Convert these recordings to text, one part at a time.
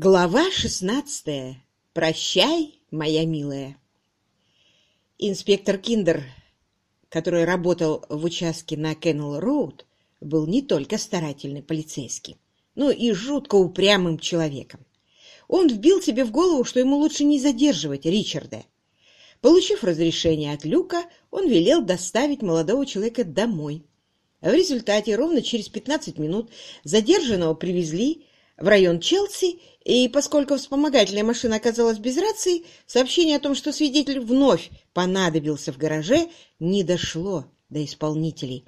Глава шестнадцатая. Прощай, моя милая. Инспектор Киндер, который работал в участке на Кеннелл-Роуд, был не только старательный полицейский, но и жутко упрямым человеком. Он вбил себе в голову, что ему лучше не задерживать Ричарда. Получив разрешение от Люка, он велел доставить молодого человека домой. В результате ровно через 15 минут задержанного привезли в район Челси, и поскольку вспомогательная машина оказалась без рации, сообщение о том, что свидетель вновь понадобился в гараже, не дошло до исполнителей.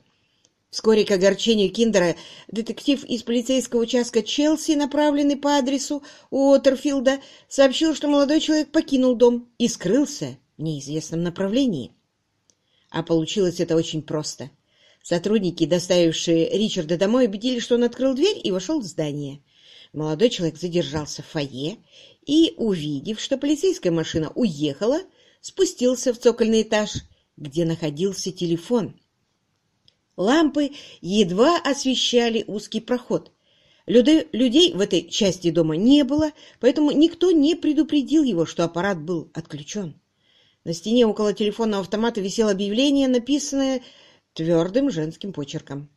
Вскоре к огорчению Киндера детектив из полицейского участка Челси, направленный по адресу Уотерфилда, сообщил, что молодой человек покинул дом и скрылся в неизвестном направлении. А получилось это очень просто. Сотрудники, доставившие Ричарда домой, убедили, что он открыл дверь и вошел в здание. Молодой человек задержался в фойе и, увидев, что полицейская машина уехала, спустился в цокольный этаж, где находился телефон. Лампы едва освещали узкий проход. Людей в этой части дома не было, поэтому никто не предупредил его, что аппарат был отключен. На стене около телефонного автомата висело объявление, написанное твердым женским почерком.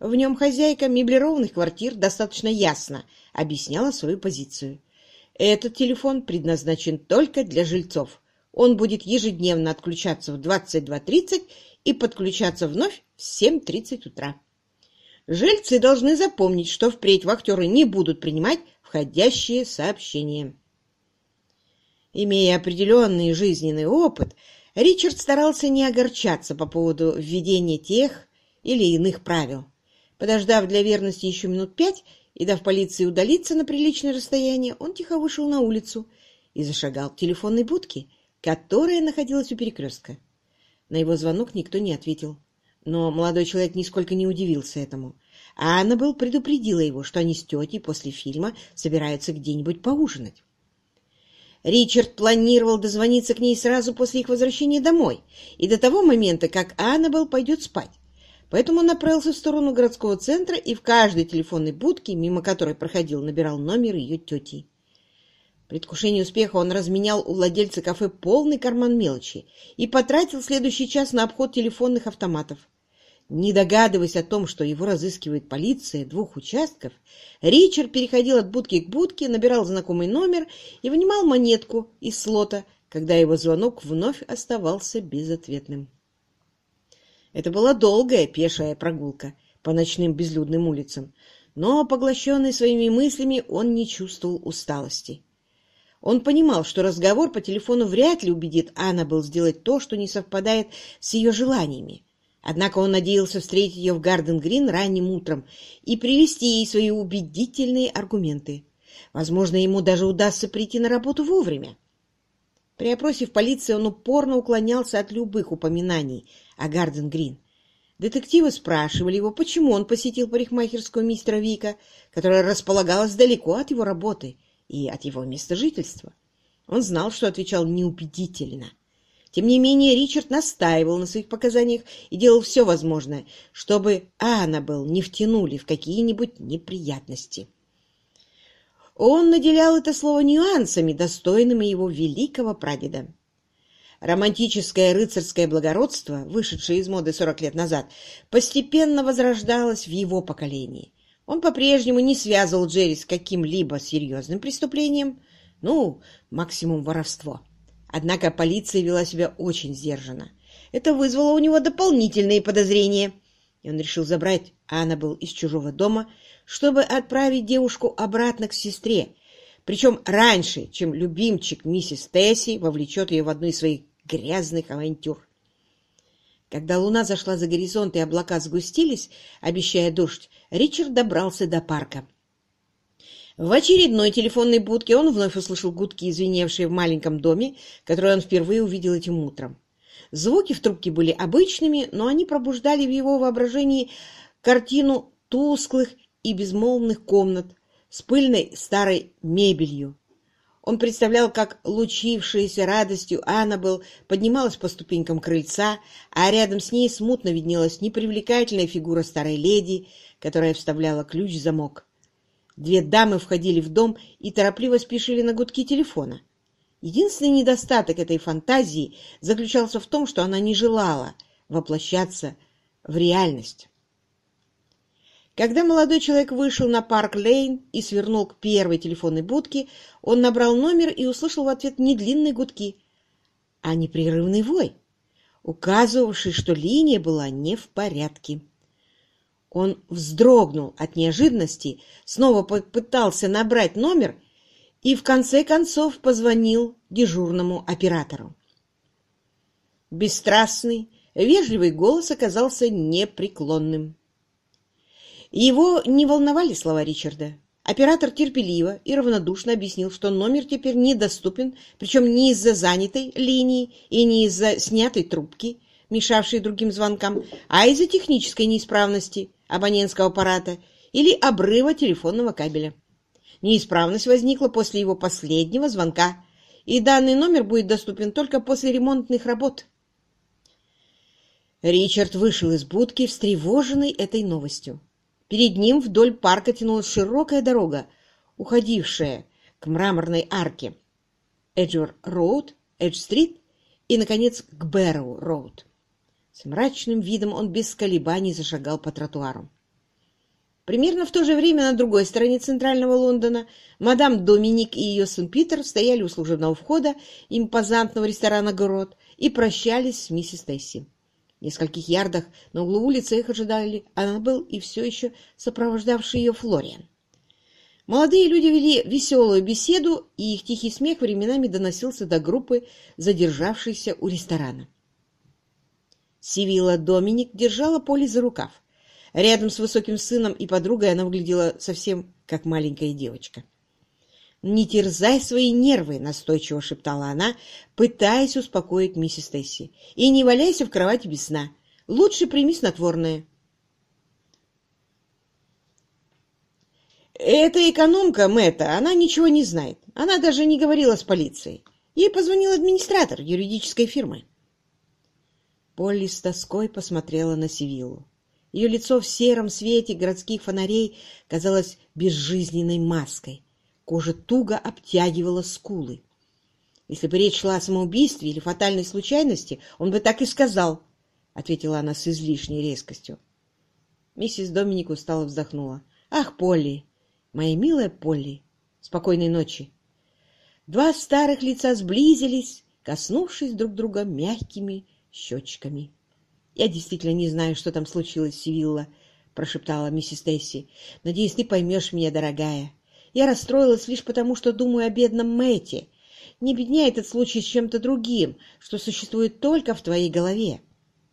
В нем хозяйка меблированных квартир достаточно ясно объясняла свою позицию. Этот телефон предназначен только для жильцов. Он будет ежедневно отключаться в 22.30 и подключаться вновь в 7.30 утра. Жильцы должны запомнить, что впредь вахтеры не будут принимать входящие сообщения. Имея определенный жизненный опыт, Ричард старался не огорчаться по поводу введения тех или иных правил. Подождав для верности еще минут пять и дав полиции удалиться на приличное расстояние, он тихо вышел на улицу и зашагал к телефонной будке, которая находилась у перекрестка. На его звонок никто не ответил, но молодой человек нисколько не удивился этому. А Аннабелл предупредила его, что они с тетей после фильма собираются где-нибудь поужинать. Ричард планировал дозвониться к ней сразу после их возвращения домой и до того момента, как Аннабелл пойдет спать. Поэтому он направился в сторону городского центра и в каждой телефонной будке, мимо которой проходил, набирал номер ее тети. В успеха он разменял у владельца кафе полный карман мелочи и потратил следующий час на обход телефонных автоматов. Не догадываясь о том, что его разыскивает полиция двух участков, Ричард переходил от будки к будке, набирал знакомый номер и вынимал монетку из слота, когда его звонок вновь оставался безответным. Это была долгая пешая прогулка по ночным безлюдным улицам, но, поглощенный своими мыслями, он не чувствовал усталости. Он понимал, что разговор по телефону вряд ли убедит Аннабелл сделать то, что не совпадает с ее желаниями. Однако он надеялся встретить ее в Гарден-Грин ранним утром и привести ей свои убедительные аргументы. Возможно, ему даже удастся прийти на работу вовремя. При опросе в полиции он упорно уклонялся от любых упоминаний о Гарден Грин. Детективы спрашивали его, почему он посетил парикмахерскую мистера Вика, которая располагалась далеко от его работы и от его места жительства. Он знал, что отвечал неубедительно. Тем не менее, Ричард настаивал на своих показаниях и делал все возможное, чтобы Аннабелл не втянули в какие-нибудь неприятности. Он наделял это слово нюансами, достойными его великого прадеда. Романтическое рыцарское благородство, вышедшее из моды 40 лет назад, постепенно возрождалось в его поколении. Он по-прежнему не связывал Джерри с каким-либо серьезным преступлением, ну, максимум воровство. Однако полиция вела себя очень сдержанно. Это вызвало у него дополнительные подозрения, и он решил забрать Аннабелл из чужого дома, чтобы отправить девушку обратно к сестре, причем раньше, чем любимчик миссис Тесси вовлечет ее в одну из своих грязных авантюр. Когда луна зашла за горизонт и облака сгустились, обещая дождь, Ричард добрался до парка. В очередной телефонной будке он вновь услышал гудки, извиневшие в маленьком доме, который он впервые увидел этим утром. Звуки в трубке были обычными, но они пробуждали в его воображении картину тусклых и безмолвных комнат с пыльной старой мебелью, он представлял, как лучившаяся радостью Аннабелл поднималась по ступенькам крыльца, а рядом с ней смутно виднелась непривлекательная фигура старой леди, которая вставляла ключ в замок. Две дамы входили в дом и торопливо спешили на гудки телефона. Единственный недостаток этой фантазии заключался в том, что она не желала воплощаться в реальность. Когда молодой человек вышел на Парк-Лейн и свернул к первой телефонной будке, он набрал номер и услышал в ответ не длинные гудки, а непрерывный вой, указывавший, что линия была не в порядке. Он вздрогнул от неожиданности, снова попытался набрать номер и в конце концов позвонил дежурному оператору. Бесстрастный, вежливый голос оказался непреклонным. Его не волновали слова Ричарда. Оператор терпеливо и равнодушно объяснил, что номер теперь недоступен, причем не из-за занятой линии и не из-за снятой трубки, мешавшей другим звонкам, а из-за технической неисправности абонентского аппарата или обрыва телефонного кабеля. Неисправность возникла после его последнего звонка, и данный номер будет доступен только после ремонтных работ. Ричард вышел из будки, встревоженный этой новостью. Перед ним вдоль парка тянулась широкая дорога, уходившая к мраморной арке Эджвор-Роуд, Эдж-Стрит и, наконец, к Бэрроу-Роуд. С мрачным видом он без колебаний зашагал по тротуару. Примерно в то же время на другой стороне центрального Лондона мадам Доминик и ее сын Питер стояли у служебного входа импозантного ресторана «Город» и прощались с миссис Тесси. Нескольких ярдах на углу улицы их ожидали Аннабелл и все еще сопровождавший ее Флориан. Молодые люди вели веселую беседу, и их тихий смех временами доносился до группы, задержавшейся у ресторана. Сивила Доминик держала Поли за рукав. Рядом с высоким сыном и подругой она выглядела совсем как маленькая девочка. «Не терзай свои нервы», — настойчиво шептала она, пытаясь успокоить миссис Тесси. «И не валяйся в кровати без сна. Лучше прими снотворное». «Эта экономка Мэтта, она ничего не знает. Она даже не говорила с полицией. Ей позвонил администратор юридической фирмы». Полли с тоской посмотрела на Сивиллу. Ее лицо в сером свете городских фонарей казалось безжизненной маской. Кожа туго обтягивала скулы. «Если бы речь шла о самоубийстве или фатальной случайности, он бы так и сказал», — ответила она с излишней резкостью. Миссис Доминик устало вздохнула. «Ах, Полли! Моя милая Полли! Спокойной ночи!» Два старых лица сблизились, коснувшись друг друга мягкими щечками. «Я действительно не знаю, что там случилось, Сивилла», — прошептала миссис Тесси. «Надеюсь, ты поймешь меня, дорогая. Я расстроилась лишь потому, что думаю о бедном Мэте. Не бедняй этот случай с чем-то другим, что существует только в твоей голове».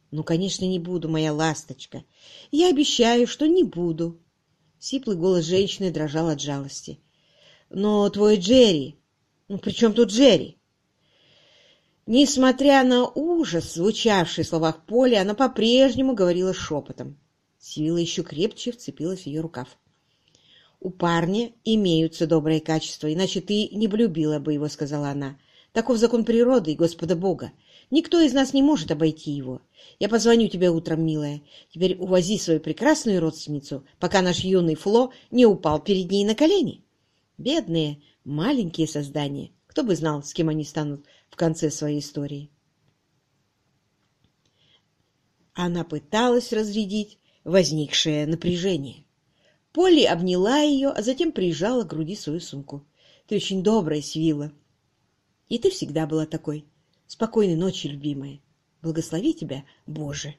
«Ну, конечно, не буду, моя ласточка. Я обещаю, что не буду». Сиплый голос женщины дрожал от жалости. «Но твой Джерри... Ну, при чем тут Джерри?» Несмотря на ужас, звучавший в словах Поли, она по-прежнему говорила шепотом. Сивила еще крепче вцепилась в ее рукав. «У парня имеются добрые качества, иначе ты не влюбила бы его», — сказала она. «Таков закон природы и Господа Бога. Никто из нас не может обойти его. Я позвоню тебе утром, милая. Теперь увози свою прекрасную родственницу, пока наш юный Фло не упал перед ней на колени. Бедные, маленькие создания. Кто бы знал, с кем они станут в конце своей истории. Она пыталась разрядить возникшее напряжение. Полли обняла ее, а затем прижала к груди свою сумку. «Ты очень добрая, Свила. И ты всегда была такой. Спокойной ночи, любимая. Благослови тебя, Боже!»